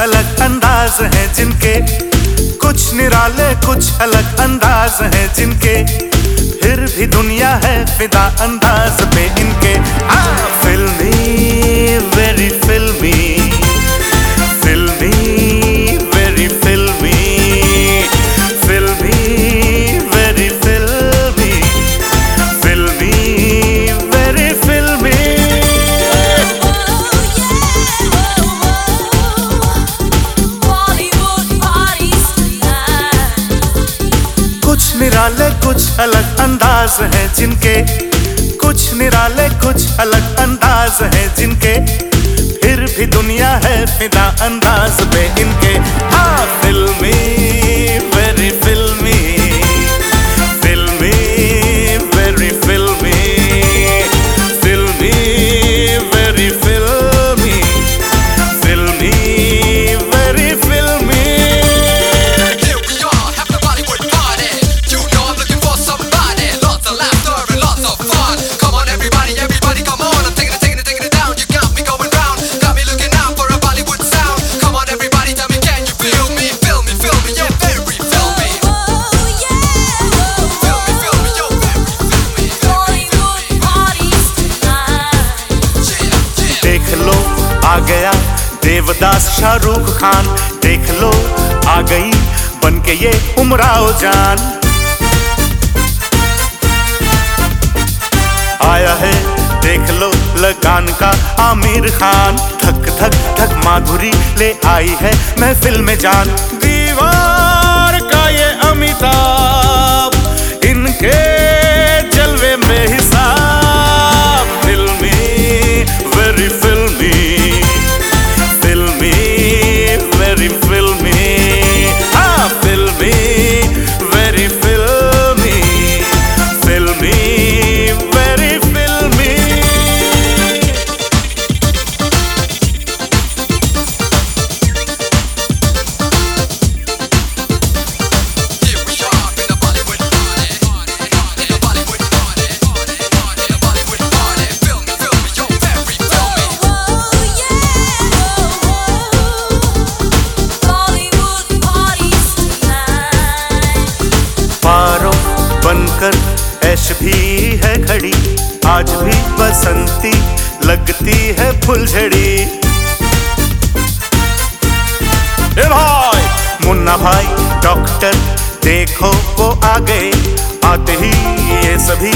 अलग अंदाज हैं जिनके। कुछ निराले, कुछ अलग अंदाज हैं जिनके। फिर भी दुनिया है फिदा अंदाज पे इनके। आ फिल्मी वेरी निराले कुछ अलग अंदाज है जिनके। कुछ निराले, कुछ अलग अंदाज है जिनके। फिर भी दुनिया है फिदा अंदाज पे इनके। हाँ फिल्मी देवदास शाहरुख खान, देख लो, आ गई बन के ये उमराव जान। आया है, देख लो, लगान का आमिर खान। थक थक थक माधुरी ले आई है महफिल में जान। दीवार ऐश भी है खड़ी आज भी बसंती लगती है फुलझड़ी। भाई! मुन्ना भाई डॉक्टर देखो वो आ गए आते ही ये सभी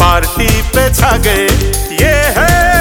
पार्टी पे छा गए। ये है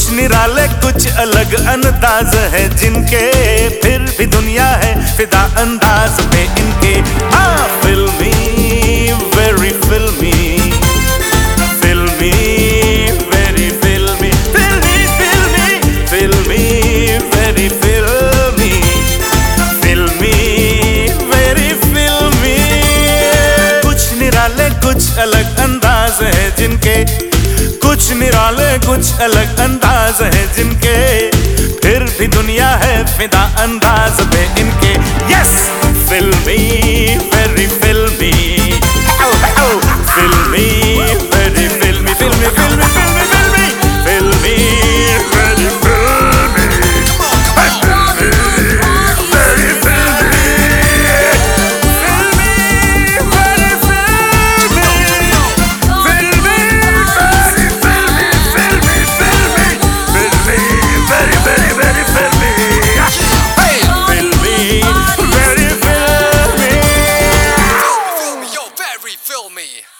कुछ निराले, कुछ अलग अंदाज है, जिनके फिर भी दुनिया है फिदा अंदाज पे इनके। हाँ फिल्मी वेरी फिल्मी फिल्मी वेरी फिल्मी फिल्मी फिल्मी फिल्मी वेरी फिल्मी फिल्मी वेरी फिल्मी कुछ निराले, कुछ अलग अंदाज है जिनके। कुछ निराले, कुछ अलग फिदा अंदाज पे fill me.